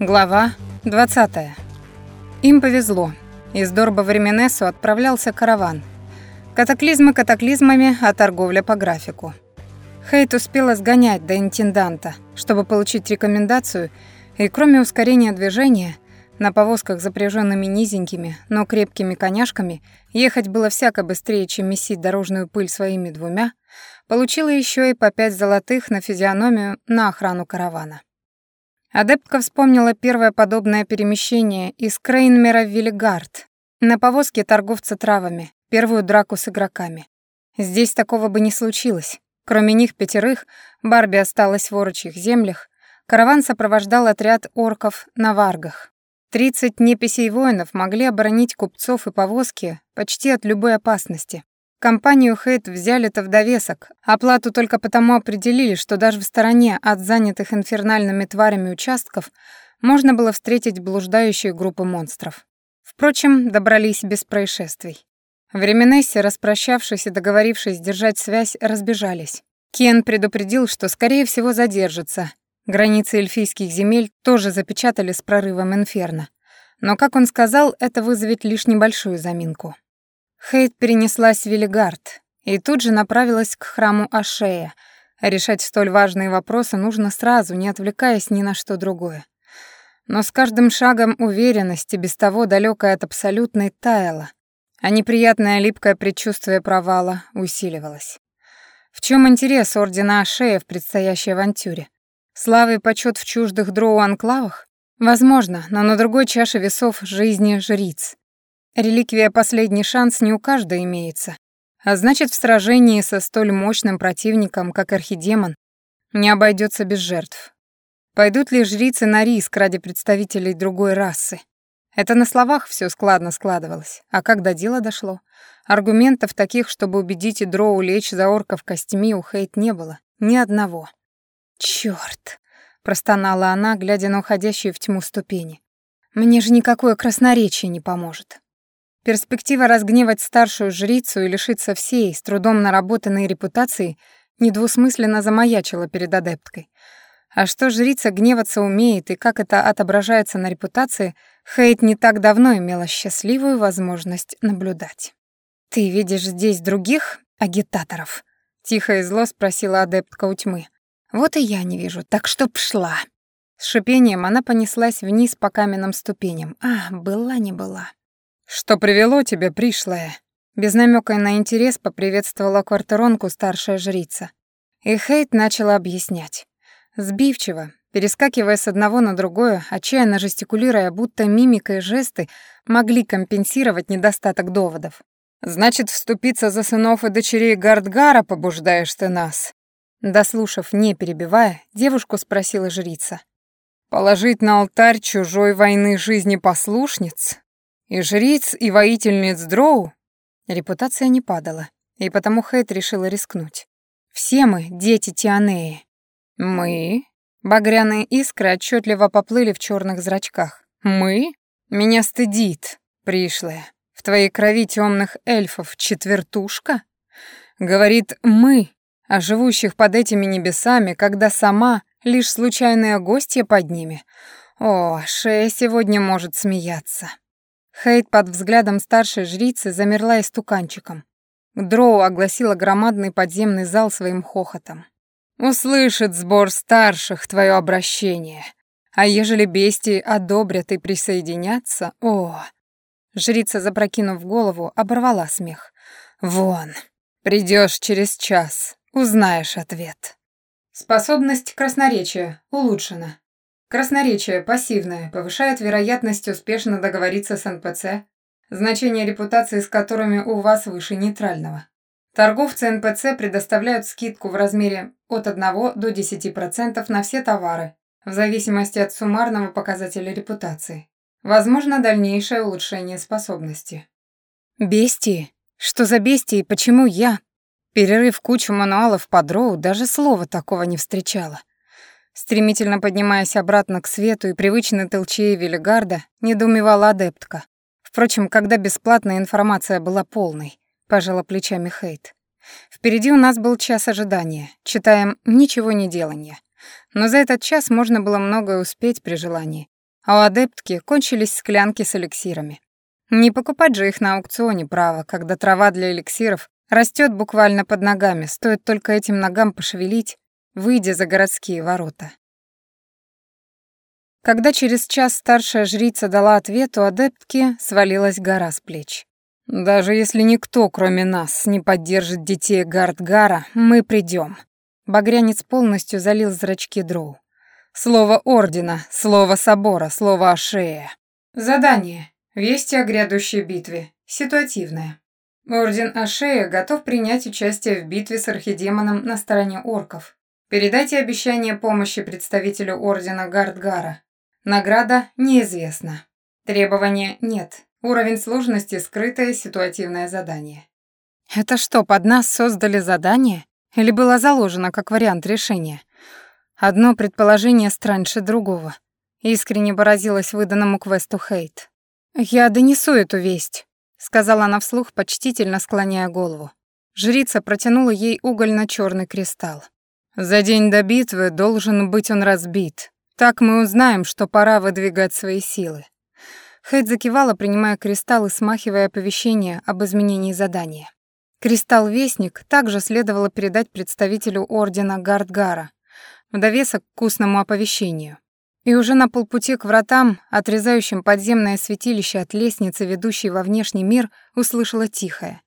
Глава 20. Им повезло. Из Дорба в Ременесу отправлялся караван. Катаклизмы катаклизмами, а торговля по графику. Хейт успела сгонять до интенданта, чтобы получить рекомендацию, и кроме ускорения движения, на повозках, запряженными низенькими, но крепкими коняшками, ехать было всяко быстрее, чем месить дорожную пыль своими двумя, получила еще и по пять золотых на физиономию на охрану каравана. Адептка вспомнила первое подобное перемещение из Крейнмера в Виллигард на повозке торговца травами, первую драку с игроками. Здесь такого бы не случилось. Кроме них пятерых, Барби осталась в орочих землях, караван сопровождал отряд орков на варгах. Тридцать неписей воинов могли оборонить купцов и повозки почти от любой опасности, Компанию Хейт взяли-то в довесок, оплату только потому определили, что даже в стороне от занятых инфернальными тварями участков можно было встретить блуждающие группы монстров. Впрочем, добрались без происшествий. В Ременессе, распрощавшись и договорившись держать связь, разбежались. Кен предупредил, что, скорее всего, задержится. Границы эльфийских земель тоже запечатали с прорывом инферно. Но, как он сказал, это вызовет лишь небольшую заминку. Хейт перенеслась в Велигард и тут же направилась к храму Ашея. Решать столь важные вопросы нужно сразу, не отвлекаясь ни на что другое. Но с каждым шагом уверенность, без того далекая от абсолютной, таяла, а неприятное липкое предчувствие провала усиливалось. В чем интерес Ордена Ашея в предстоящей авантюре? Славы и почет в чуждых дроу-анклавах? Возможно, но на другой чаше весов жизни жриц. Реликвия «Последний шанс» не у каждой имеется. А значит, в сражении со столь мощным противником, как Архидемон, не обойдется без жертв. Пойдут ли жрицы на риск ради представителей другой расы? Это на словах все складно складывалось, а когда дело дошло, аргументов таких, чтобы убедить и Дроу лечь за орков костями, у Хейт не было, ни одного. «Чёрт!» — простонала она, глядя на уходящие в тьму ступени. «Мне же никакое красноречие не поможет». Перспектива разгневать старшую жрицу и лишиться всей, с трудом наработанной репутации, недвусмысленно замаячила перед адепткой. А что жрица гневаться умеет и как это отображается на репутации, Хейт не так давно имела счастливую возможность наблюдать. «Ты видишь здесь других агитаторов?» — тихо и зло спросила адептка у тьмы. «Вот и я не вижу, так что пшла». С шипением она понеслась вниз по каменным ступеням. А, была не была. «Что привело тебя, пришлая?» Без намека на интерес поприветствовала квартиронку старшая жрица. И Хейт начала объяснять. Сбивчиво, перескакивая с одного на другое, отчаянно жестикулируя, будто мимика и жесты могли компенсировать недостаток доводов. «Значит, вступиться за сынов и дочерей Гардгара побуждаешь ты нас?» Дослушав, не перебивая, девушку спросила жрица. «Положить на алтарь чужой войны жизни послушниц? И жриц, и воительниц Дроу репутация не падала, и потому Хейт решила рискнуть. Все мы — дети Тианеи. Мы? Багряные искры отчетливо поплыли в черных зрачках. Мы? Меня стыдит, пришлая. В твоей крови темных эльфов четвертушка? Говорит «мы», о живущих под этими небесами, когда сама лишь случайная гостья под ними. О, шея сегодня может смеяться. Хейт под взглядом старшей жрицы замерла истуканчиком. Дроу огласила громадный подземный зал своим хохотом. «Услышит сбор старших твое обращение. А ежели бестии одобрят и присоединятся, о...» Жрица, запрокинув голову, оборвала смех. «Вон, придешь через час, узнаешь ответ». Способность красноречия улучшена. Красноречие пассивное, повышает вероятность успешно договориться с НПЦ, значение репутации с которыми у вас выше нейтрального. Торговцы НПЦ предоставляют скидку в размере от 1 до 10% на все товары, в зависимости от суммарного показателя репутации. Возможно дальнейшее улучшение способности. Бестии? Что за бестии? Почему я? Перерыв кучу мануалов по дроу, даже слова такого не встречала. Стремительно поднимаясь обратно к свету и привычной толчее Велигарда, недоумевала адептка. Впрочем, когда бесплатная информация была полной, пожала плечами Хейт. Впереди у нас был час ожидания, читаем «Ничего не делания». Но за этот час можно было многое успеть при желании. а у адептки кончились склянки с эликсирами. Не покупать же их на аукционе право, когда трава для эликсиров растет буквально под ногами, стоит только этим ногам пошевелить, выйдя за городские ворота. Когда через час старшая жрица дала ответ, у адептки свалилась гора с плеч. «Даже если никто, кроме нас, не поддержит детей Гардгара, мы придем. Багрянец полностью залил зрачки дроу. Слово Ордена, слово Собора, слово Ашея. Задание. Вести о грядущей битве. Ситуативное. Орден Ашея готов принять участие в битве с архидемоном на стороне орков. Передайте обещание помощи представителю Ордена Гардгара. Награда неизвестна. Требования нет. Уровень сложности скрытое ситуативное задание. Это что, под нас создали задание? Или было заложено как вариант решения? Одно предположение страньше другого. Искренне поразилась выданному квесту Хейт. «Я донесу эту весть», — сказала она вслух, почтительно склоняя голову. Жрица протянула ей угольно черный кристалл. «За день до битвы должен быть он разбит. Так мы узнаем, что пора выдвигать свои силы». Хейт закивала, принимая кристалл и смахивая оповещение об изменении задания. Кристалл-вестник также следовало передать представителю Ордена Гардгара, в довесок к устному оповещению. И уже на полпути к вратам, отрезающим подземное святилище от лестницы, ведущей во внешний мир, услышала тихое.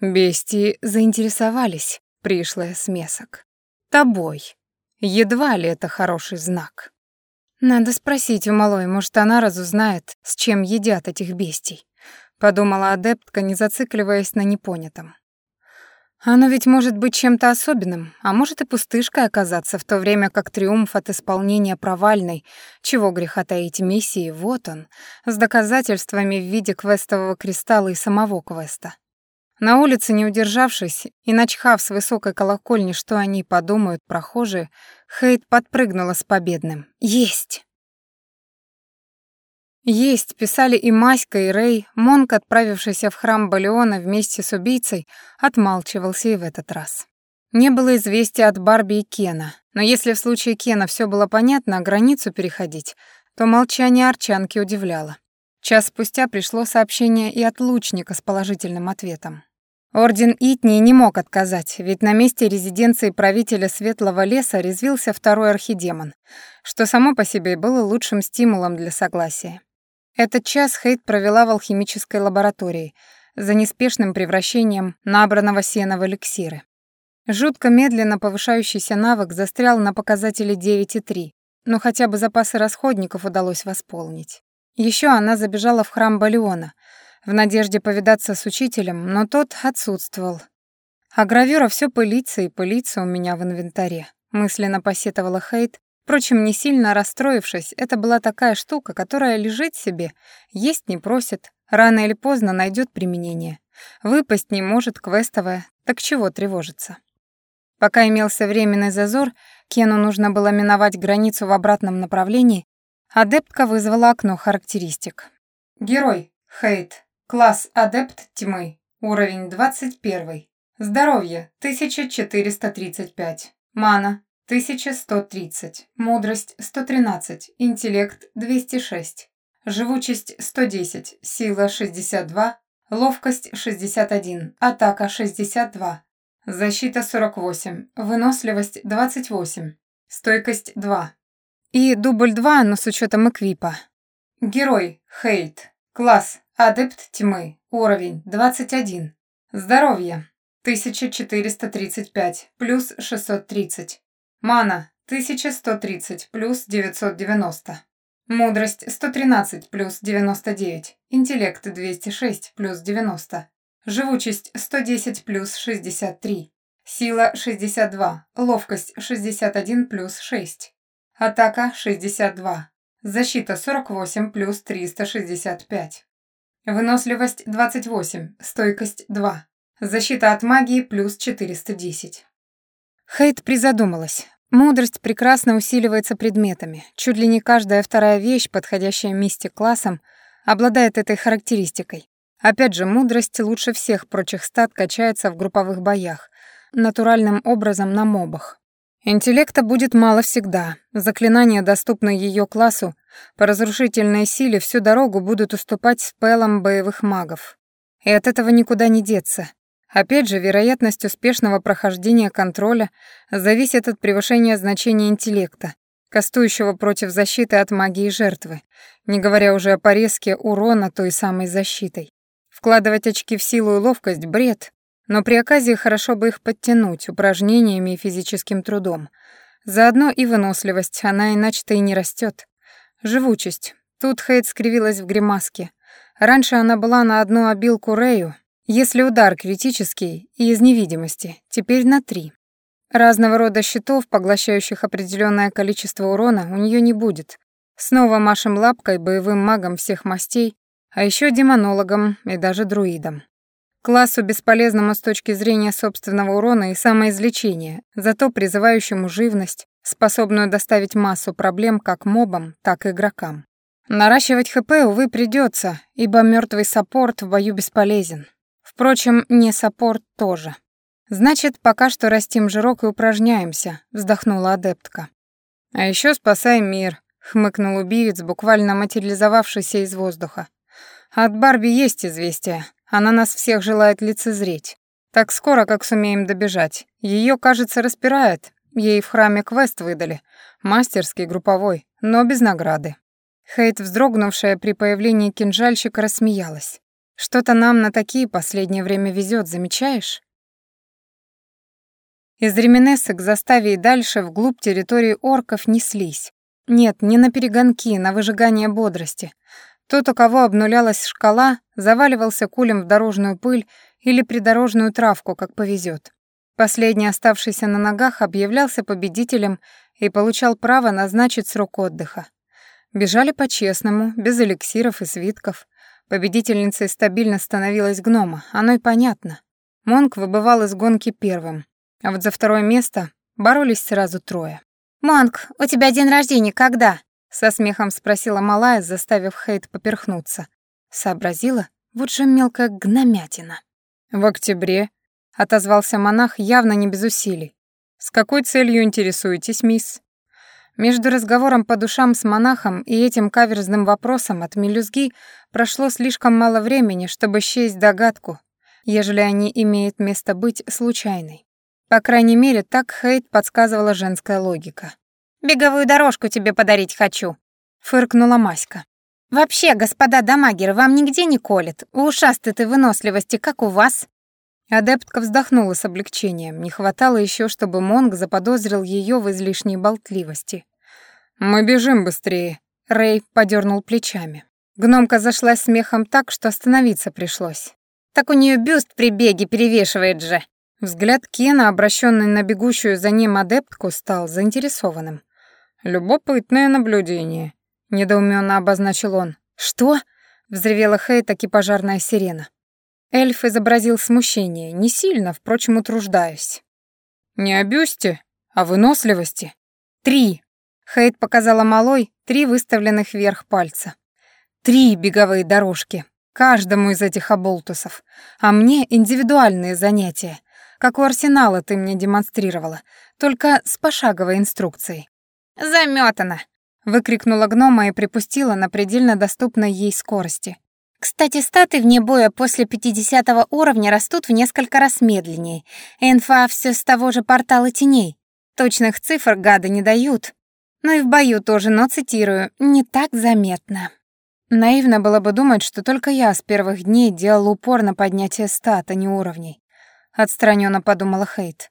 «Бестии заинтересовались, пришлая смесок. Тобой. Едва ли это хороший знак?» «Надо спросить у малой, может, она разузнает, с чем едят этих бестий», — подумала адептка, не зацикливаясь на непонятом. Оно ведь может быть чем-то особенным, а может и пустышкой оказаться, в то время как триумф от исполнения провальной, чего греха таить миссии, вот он, с доказательствами в виде квестового кристалла и самого квеста. На улице, не удержавшись и начхав с высокой колокольни, что они подумают прохожие, Хейт подпрыгнула с победным. «Есть!» Есть, писали и Маська, и Рэй. Монк, отправившийся в храм Балеона вместе с убийцей, отмалчивался и в этот раз. Не было известия от Барби и Кена, но если в случае Кена все было понятно, а границу переходить, то молчание Арчанки удивляло. Час спустя пришло сообщение и от лучника с положительным ответом. Орден Итни не мог отказать, ведь на месте резиденции правителя Светлого леса резвился второй архидемон, что само по себе было лучшим стимулом для согласия. Этот час Хейт провела в алхимической лаборатории за неспешным превращением набранного сена в эликсиры. Жутко медленно повышающийся навык застрял на показателе 9,3, но хотя бы запасы расходников удалось восполнить. Еще она забежала в храм Балиона в надежде повидаться с учителем, но тот отсутствовал. А гравюра все пылится и пылится у меня в инвентаре, мысленно посетовала Хейт, Впрочем, не сильно расстроившись, это была такая штука, которая лежит себе, есть не просит, рано или поздно найдет применение. Выпасть не может, квестовая, так чего тревожиться? Пока имелся временный зазор, Кену нужно было миновать границу в обратном направлении, адептка вызвала окно характеристик. Герой. Хейт. Класс Адепт Тьмы. Уровень 21. Здоровье. 1435. Мана. 1130, мудрость 113, интеллект 206, живучесть 110, сила 62, ловкость 61, атака 62, защита 48, выносливость 28, стойкость 2. И дубль 2, но с учетом эквипа. Герой Хейт, класс Адепт тьмы, уровень 21, здоровье 1435, плюс 630. Мана 1130 плюс 990. Мудрость 113 плюс 99. Интеллект 206 плюс 90. Живучесть 110 плюс 63. Сила 62. Ловкость 61 плюс 6. Атака 62. Защита 48 плюс 365. Выносливость 28. Стойкость 2. Защита от магии плюс 410. Хейт призадумалась. Мудрость прекрасно усиливается предметами. Чуть ли не каждая вторая вещь, подходящая мисте классом, обладает этой характеристикой. Опять же, мудрость лучше всех прочих стат качается в групповых боях, натуральным образом на мобах. Интеллекта будет мало всегда. Заклинания, доступные ее классу, по разрушительной силе всю дорогу будут уступать спелам боевых магов. И от этого никуда не деться. Опять же, вероятность успешного прохождения контроля зависит от превышения значения интеллекта, кастующего против защиты от магии жертвы, не говоря уже о порезке урона той самой защитой. Вкладывать очки в силу и ловкость — бред, но при оказии хорошо бы их подтянуть упражнениями и физическим трудом. Заодно и выносливость, она иначе-то и не растет. Живучесть. Тут Хейт скривилась в гримаске. Раньше она была на одну обилку Рэю, если удар критический и из невидимости, теперь на три. Разного рода щитов, поглощающих определенное количество урона, у нее не будет. Снова машем лапкой боевым магом всех мастей, а еще демонологом и даже друидом. Классу, бесполезному с точки зрения собственного урона и самоизлечения, зато призывающему живность, способную доставить массу проблем как мобам, так и игрокам. Наращивать ХП, увы, придется, ибо мертвый саппорт в бою бесполезен. Впрочем, не саппорт тоже. «Значит, пока что растим жирок и упражняемся», — вздохнула адептка. «А еще спасай мир», — хмыкнул убивец, буквально материализовавшийся из воздуха. «От Барби есть известие. Она нас всех желает лицезреть. Так скоро, как сумеем добежать. Ее, кажется, распирает. Ей в храме квест выдали. Мастерский, групповой, но без награды». Хейт, вздрогнувшая при появлении кинжальщика, рассмеялась. «Что-то нам на такие последнее время везет, замечаешь?» Из Ременеса к заставе и дальше вглубь территории орков неслись. Нет, не на перегонки, на выжигание бодрости. Тот, у кого обнулялась шкала, заваливался кулем в дорожную пыль или придорожную травку, как повезет. Последний, оставшийся на ногах, объявлялся победителем и получал право назначить срок отдыха. Бежали по-честному, без эликсиров и свитков. Победительницей стабильно становилась гнома, оно и понятно. Монк выбывал из гонки первым, а вот за второе место боролись сразу трое. «Монк, у тебя день рождения когда?» — со смехом спросила малая, заставив Хейт поперхнуться. Сообразила, вот же мелкая гномятина. «В октябре», — отозвался монах явно не без усилий. «С какой целью интересуетесь, мисс?» Между разговором по душам с монахом и этим каверзным вопросом от мелюзги прошло слишком мало времени, чтобы счесть догадку, ежели они имеют место быть случайной. По крайней мере, так Хейт подсказывала женская логика. «Беговую дорожку тебе подарить хочу», — фыркнула Маська. «Вообще, господа дамагеры, вам нигде не колет. У ушастой ты выносливости, как у вас». Адептка вздохнула с облегчением. Не хватало еще, чтобы Монг заподозрил ее в излишней болтливости. «Мы бежим быстрее», — Рэй подернул плечами. Гномка зашлась смехом так, что остановиться пришлось. «Так у нее бюст при беге перевешивает же», Взгляд Кена, обращенный на бегущую за ним адептку, стал заинтересованным. «Любопытное наблюдение», — недоуменно обозначил он. «Что?» — взревела Хей, таки пожарная сирена. Эльф изобразил смущение, не сильно, впрочем, утруждаясь. «Не о а выносливости». «Три!» — Хейт показала малой три выставленных вверх пальца. «Три беговые дорожки, каждому из этих оболтусов, а мне индивидуальные занятия, как у арсенала ты мне демонстрировала, только с пошаговой инструкцией. «Замётано!» — выкрикнула гнома и припустила на предельно доступной ей скорости. Кстати, статы вне боя после 50 уровня растут в несколько раз медленнее. Инфа все с того же портала теней. Точных цифр гады не дают. Ну и в бою тоже, но цитирую, не так заметно. Наивно было бы думать, что только я с первых дней делал упор на поднятие стат, а не уровней отстраненно подумала Хейт.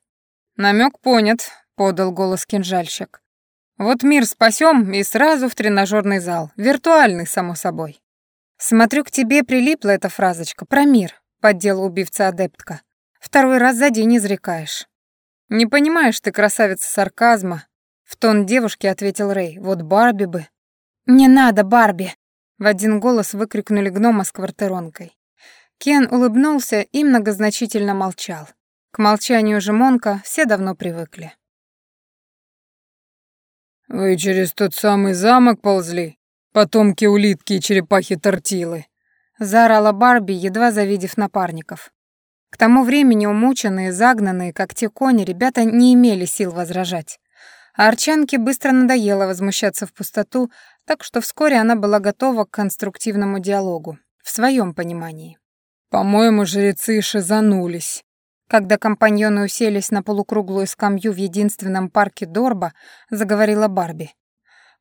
Намек понят, подал голос кинжальщик. Вот мир спасем и сразу в тренажерный зал, виртуальный, само собой. Смотрю, к тебе прилипла эта фразочка про мир, поддела убивца адептка. Второй раз за день изрекаешь. Не понимаешь ты, красавица сарказма, в тон девушки ответил Рэй. Вот Барби бы. Не надо, Барби, в один голос выкрикнули гнома с квартиронкой. Кен улыбнулся и многозначительно молчал. К молчанию же Монка все давно привыкли. «Вы через тот самый замок ползли? Потомки улитки и черепахи-тортилы?» — заорала Барби, едва завидев напарников. К тому времени умученные, загнанные, как те кони, ребята не имели сил возражать. А Арчанке быстро надоело возмущаться в пустоту, так что вскоре она была готова к конструктивному диалогу, в своем понимании. «По-моему, жрецы шизанулись», когда компаньоны уселись на полукруглую скамью в единственном парке Дорба, заговорила Барби.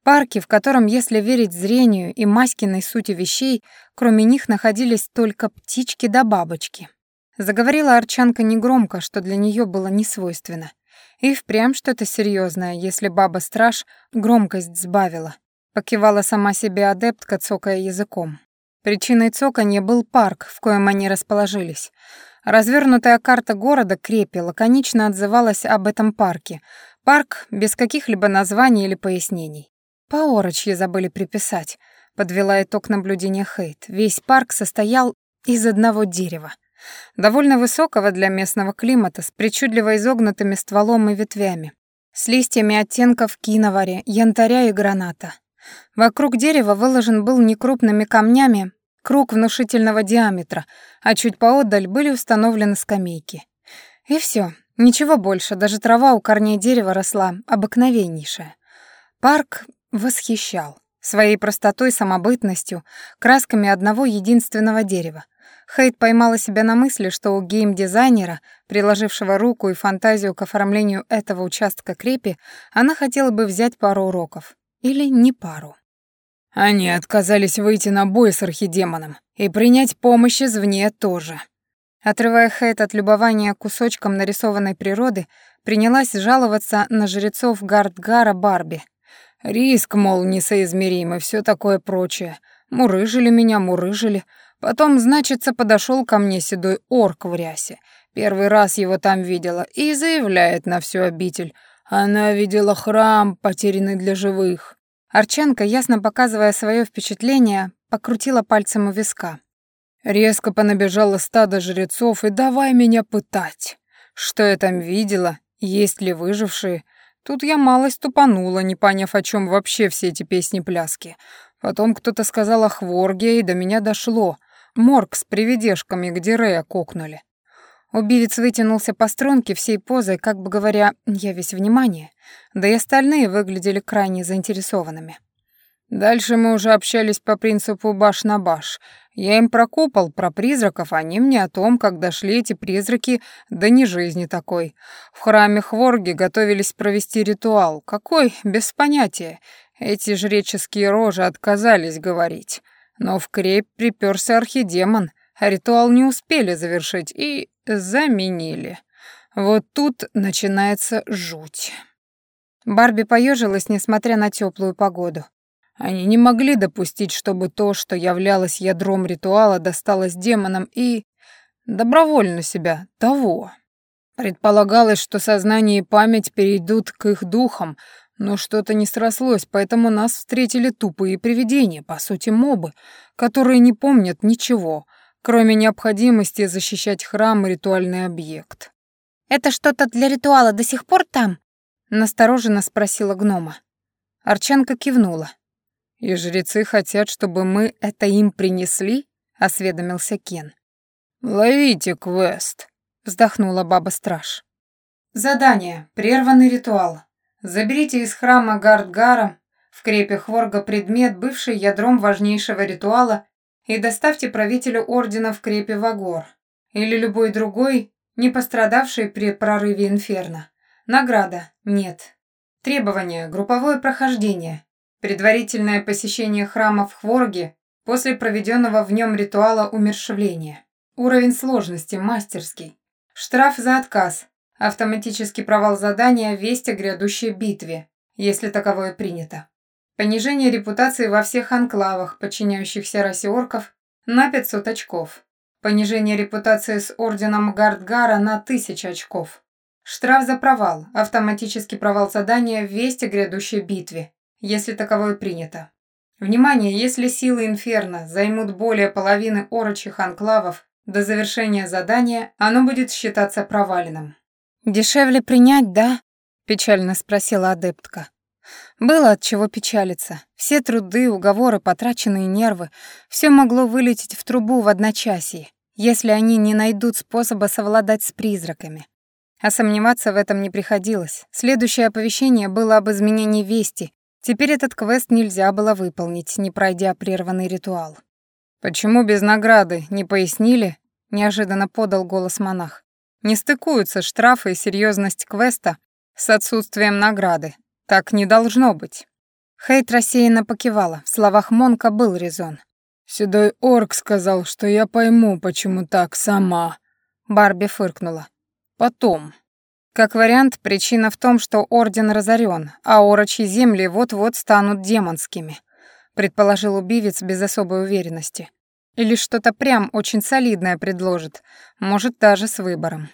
Парке, в котором, если верить зрению и Маськиной сути вещей, кроме них находились только птички да бабочки. Заговорила Арчанка негромко, что для нее было несвойственно. И впрямь что-то серьезное, если баба-страж громкость сбавила. Покивала сама себе адептка, цокая языком. Причиной цоканья был парк, в коем они расположились. Развернутая карта города Крепи лаконично отзывалась об этом парке. Парк без каких-либо названий или пояснений. Поорочье забыли приписать, подвела итог наблюдения Хейт. Весь парк состоял из одного дерева. Довольно высокого для местного климата, с причудливо изогнутыми стволом и ветвями, с листьями оттенков киновари, янтаря и граната. Вокруг дерева выложен был некрупными камнями круг внушительного диаметра, а чуть поодаль были установлены скамейки. И все, ничего больше, даже трава у корней дерева росла обыкновеннейшая. Парк восхищал своей простотой, самобытностью, красками одного единственного дерева. Хейт поймала себя на мысли, что у гейм-дизайнера, приложившего руку и фантазию к оформлению этого участка крепи, она хотела бы взять пару уроков. Или не пару. Они отказались выйти на бой с архидемоном и принять помощь извне тоже. Отрывая Хэт от любования кусочком нарисованной природы, принялась жаловаться на жрецов Гардгара Барби. Риск, мол, несоизмеримый, все такое прочее. Мурыжили меня, мурыжили. Потом, значится, подошел ко мне седой орк в рясе. Первый раз его там видела и заявляет на всю обитель. Она видела храм, потерянный для живых. Арчанка, ясно показывая свое впечатление, покрутила пальцем у виска. Резко понабежало стадо жрецов и давай меня пытать. Что я там видела, есть ли выжившие. Тут я малость тупанула, не поняв, о чем вообще все эти песни-пляски. Потом кто-то сказал о Хворге, и до меня дошло. Морг с привидешками, где Рея кокнули. Убивец вытянулся по струнке всей позой, как бы говоря, «я весь внимание», да и остальные выглядели крайне заинтересованными. Дальше мы уже общались по принципу баш на баш. Я им про купол, про призраков, они мне о том, как дошли эти призраки да не жизни такой. В храме Хворги готовились провести ритуал. Какой? Без понятия. Эти жреческие рожи отказались говорить. Но в крепь приперся архидемон, ритуал не успели завершить и заменили. Вот тут начинается жуть. Барби поежилась, несмотря на теплую погоду. Они не могли допустить, чтобы то, что являлось ядром ритуала, досталось демонам и... добровольно себя, того. Предполагалось, что сознание и память перейдут к их духам, но что-то не срослось, поэтому нас встретили тупые привидения, по сути мобы, которые не помнят ничего, кроме необходимости защищать храм и ритуальный объект. «Это что-то для ритуала до сих пор там?» — настороженно спросила гнома. Арчанка кивнула. «И жрецы хотят, чтобы мы это им принесли?» — осведомился Кен. «Ловите квест», — вздохнула баба-страж. Задание. Прерванный ритуал. Заберите из храма Гардгара в крепе Хворга предмет, бывший ядром важнейшего ритуала и доставьте правителю ордена в крепе Вагор или любой другой, не пострадавший при прорыве Инферно. Награда – нет. Требования – групповое прохождение, предварительное посещение храма в Хворге после проведенного в нем ритуала умершвления. Уровень сложности – мастерский. Штраф за отказ, автоматический провал задания, весть о грядущей битве, если таковое принято. Понижение репутации во всех анклавах, подчиняющихся расе орков, на 500 очков. Понижение репутации с орденом Гардгара на 1000 очков. Штраф за провал, автоматический провал задания в вести грядущей битве, если таковое принято. Внимание, если силы Инферно займут более половины орочих анклавов до завершения задания, оно будет считаться проваленным. «Дешевле принять, да?» – печально спросила адептка. Было от чего печалиться. Все труды, уговоры, потраченные нервы — все могло вылететь в трубу в одночасье, если они не найдут способа совладать с призраками. А сомневаться в этом не приходилось. Следующее оповещение было об изменении вести. Теперь этот квест нельзя было выполнить, не пройдя прерванный ритуал. «Почему без награды? Не пояснили?» — неожиданно подал голос монах. «Не стыкуются штрафы и серьезность квеста с отсутствием награды. Так не должно быть». Хейт рассеянно покивала. В словах Монка был резон. «Седой орк сказал, что я пойму, почему так сама». Барби фыркнула. «Потом». Как вариант, причина в том, что Орден разорен, а орочьи земли вот-вот станут демонскими, предположил убивец без особой уверенности. Или что-то прям очень солидное предложит, может, даже с выбором.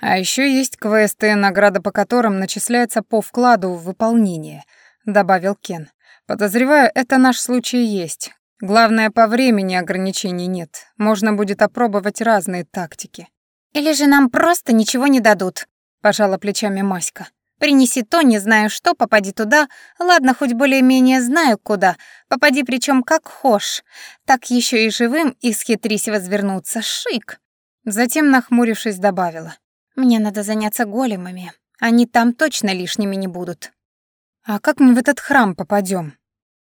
А еще есть квесты, награда по которым начисляется по вкладу в выполнение, добавил Кен. Подозреваю, это наш случай есть. Главное, по времени ограничений нет. Можно будет опробовать разные тактики. Или же нам просто ничего не дадут, пожала плечами Маська. Принеси то, не знаю что, попади туда. Ладно, хоть более-менее знаю куда. Попади причем как хошь. Так еще и живым и схитрись возвернуться. Шик. Затем, нахмурившись, добавила. Мне надо заняться големами. Они там точно лишними не будут. А как мы в этот храм попадем?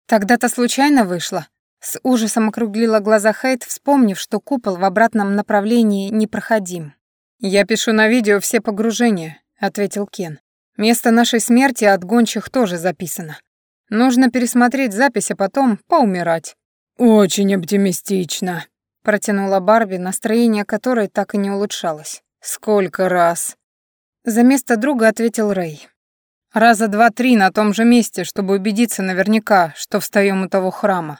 Тогда-то случайно вышло. С ужасом округлила глаза Хейт, вспомнив, что купол в обратном направлении непроходим. «Я пишу на видео все погружения», — ответил Кен. «Место нашей смерти от гончих тоже записано. Нужно пересмотреть запись, а потом поумирать». «Очень оптимистично», — протянула Барби, настроение которой так и не улучшалось. «Сколько раз?» За место друга ответил Рэй. «Раза два-три на том же месте, чтобы убедиться наверняка, что встаем у того храма.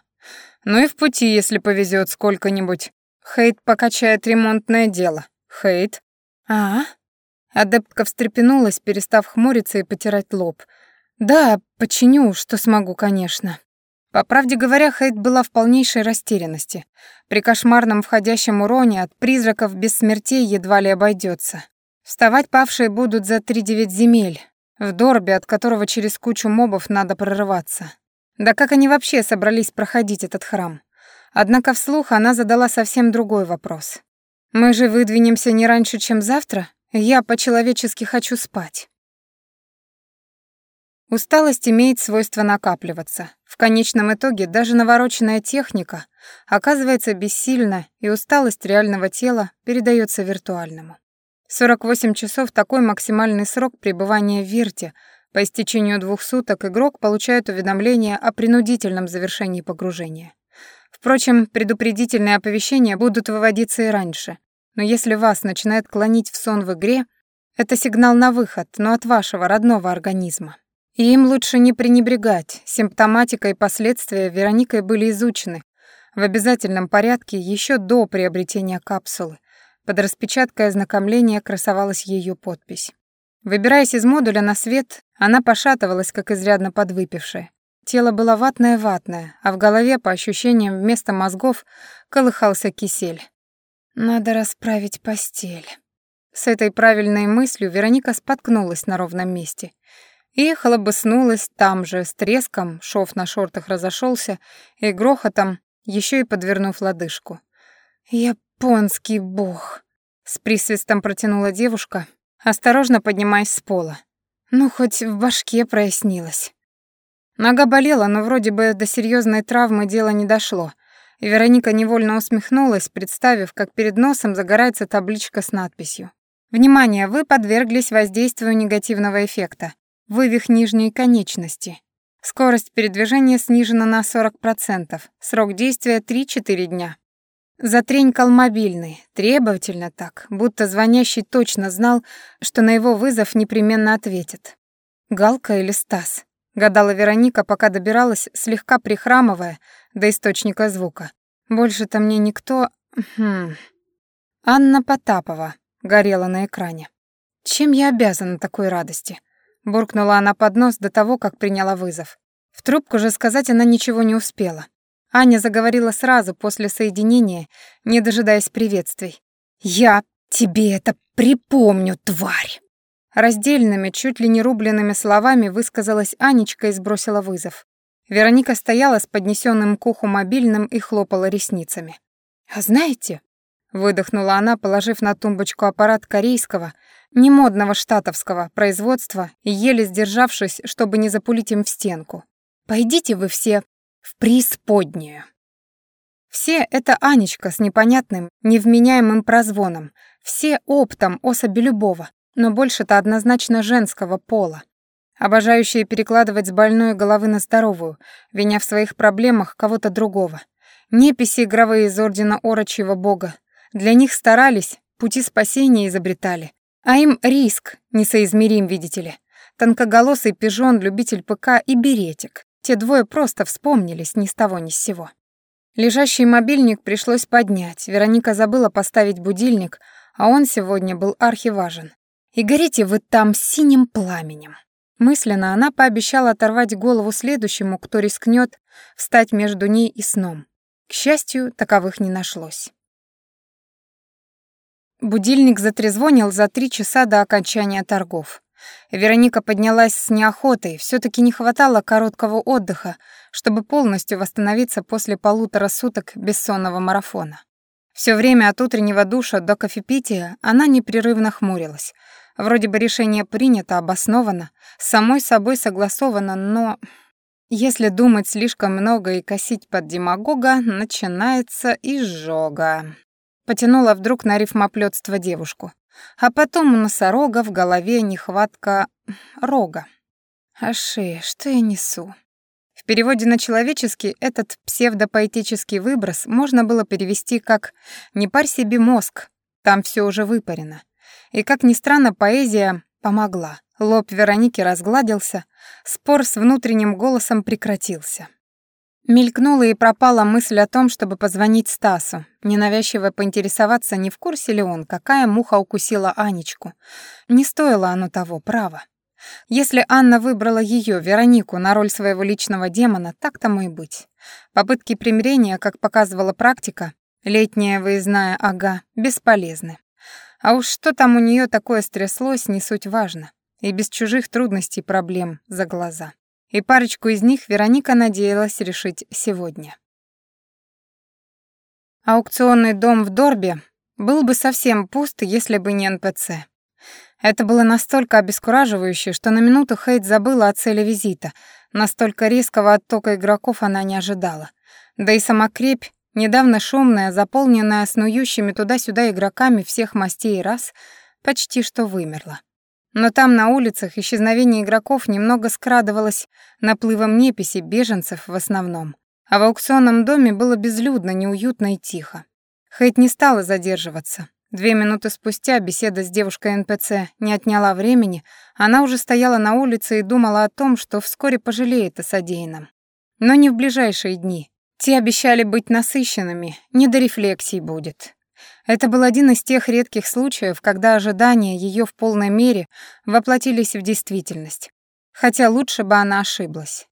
Ну и в пути, если повезет сколько-нибудь. Хейт покачает ремонтное дело. Хейт. А? Адептка встрепенулась, перестав хмуриться и потирать лоб. Да, починю, что смогу, конечно. По правде говоря, Хейт была в полнейшей растерянности. При кошмарном входящем уроне от призраков без смертей едва ли обойдется. Вставать павшие будут за три девять земель, в Дорбе, от которого через кучу мобов надо прорываться. Да как они вообще собрались проходить этот храм? Однако вслух она задала совсем другой вопрос. «Мы же выдвинемся не раньше, чем завтра? Я по-человечески хочу спать». Усталость имеет свойство накапливаться. В конечном итоге даже навороченная техника оказывается бессильна, и усталость реального тела передается виртуальному. 48 часов — такой максимальный срок пребывания в вирте — по истечению двух суток игрок получает уведомление о принудительном завершении погружения. Впрочем, предупредительные оповещения будут выводиться и раньше. Но если вас начинает клонить в сон в игре, это сигнал на выход, но от вашего родного организма. И им лучше не пренебрегать. Симптоматика и последствия Вероникой были изучены в обязательном порядке еще до приобретения капсулы. Под распечаткой ознакомления красовалась ее подпись. Выбираясь из модуля на свет, она пошатывалась, как изрядно подвыпившая. Тело было ватное-ватное, а в голове, по ощущениям, вместо мозгов колыхался кисель. «Надо расправить постель». С этой правильной мыслью Вероника споткнулась на ровном месте и хлобыснулась там же, с треском, шов на шортах разошелся и грохотом, еще и подвернув лодыжку. «Японский бог!» — с присвистом протянула девушка, осторожно поднимаясь с пола. Ну, хоть в башке прояснилось. Нога болела, но вроде бы до серьезной травмы дело не дошло. И Вероника невольно усмехнулась, представив, как перед носом загорается табличка с надписью. «Внимание, вы подверглись воздействию негативного эффекта. Вывих нижней конечности. Скорость передвижения снижена на 40%. Срок действия 3-4 дня. Затренькал мобильный, требовательно так, будто звонящий точно знал, что на его вызов непременно ответит. «Галка или Стас?» — гадала Вероника, пока добиралась, слегка прихрамывая до источника звука. «Больше-то мне никто...» хм. «Анна Потапова» горела на экране. «Чем я обязана такой радости?» — буркнула она под нос до того, как приняла вызов. В трубку же сказать она ничего не успела. Аня заговорила сразу после соединения, не дожидаясь приветствий. «Я тебе это припомню, тварь!» Раздельными, чуть ли не рубленными словами высказалась Анечка и сбросила вызов. Вероника стояла с поднесенным к уху мобильным и хлопала ресницами. «А знаете, выдохнула она, положив на тумбочку аппарат корейского, немодного штатовского производства и еле сдержавшись, чтобы не запулить им в стенку. «Пойдите вы все в преисподнюю». Все — это Анечка с непонятным, невменяемым прозвоном. Все оптом особи любого, но больше-то однозначно женского пола. Обожающие перекладывать с больной головы на здоровую, виня в своих проблемах кого-то другого. Неписи игровые из ордена орочьего бога. Для них старались, пути спасения изобретали. А им риск несоизмерим, видите ли. Тонкоголосый пижон, любитель ПК и беретик. Те двое просто вспомнились ни с того ни с сего. Лежащий мобильник пришлось поднять. Вероника забыла поставить будильник, а он сегодня был архиважен. «И горите вы там синим пламенем». Мысленно она пообещала оторвать голову следующему, кто рискнет встать между ней и сном. К счастью, таковых не нашлось. Будильник затрезвонил за три часа до окончания торгов. Вероника поднялась с неохотой, все таки не хватало короткого отдыха, чтобы полностью восстановиться после полутора суток бессонного марафона. Все время от утреннего душа до кофепития она непрерывно хмурилась. Вроде бы решение принято, обосновано, самой собой согласовано, но... Если думать слишком много и косить под демагога, начинается изжога. Потянула вдруг на рифмоплётство девушку. А потом у носорога в голове нехватка рога. А шея, что я несу? В переводе на человеческий этот псевдопоэтический выброс можно было перевести как «не парь себе мозг, там все уже выпарено». И, как ни странно, поэзия помогла. Лоб Вероники разгладился, спор с внутренним голосом прекратился. Мелькнула и пропала мысль о том, чтобы позвонить Стасу, ненавязчиво поинтересоваться, не в курсе ли он, какая муха укусила Анечку. Не стоило оно того, право. Если Анна выбрала ее, Веронику, на роль своего личного демона, так тому и быть. Попытки примирения, как показывала практика, летняя выездная ага, бесполезны. А уж что там у нее такое стряслось, не суть важно. И без чужих трудностей проблем за глаза и парочку из них Вероника надеялась решить сегодня. Аукционный дом в Дорбе был бы совсем пуст, если бы не НПЦ. Это было настолько обескураживающе, что на минуту Хейт забыла о цели визита. Настолько резкого оттока игроков она не ожидала. Да и сама крепь, недавно шумная, заполненная снующими туда-сюда игроками всех мастей и рас, почти что вымерла. Но там, на улицах, исчезновение игроков немного скрадывалось наплывом неписи беженцев в основном. А в аукционном доме было безлюдно, неуютно и тихо. Хейт не стала задерживаться. Две минуты спустя беседа с девушкой НПЦ не отняла времени, она уже стояла на улице и думала о том, что вскоре пожалеет о содеянном. Но не в ближайшие дни. Те обещали быть насыщенными, не до рефлексий будет. Это был один из тех редких случаев, когда ожидания ее в полной мере воплотились в действительность. Хотя лучше бы она ошиблась.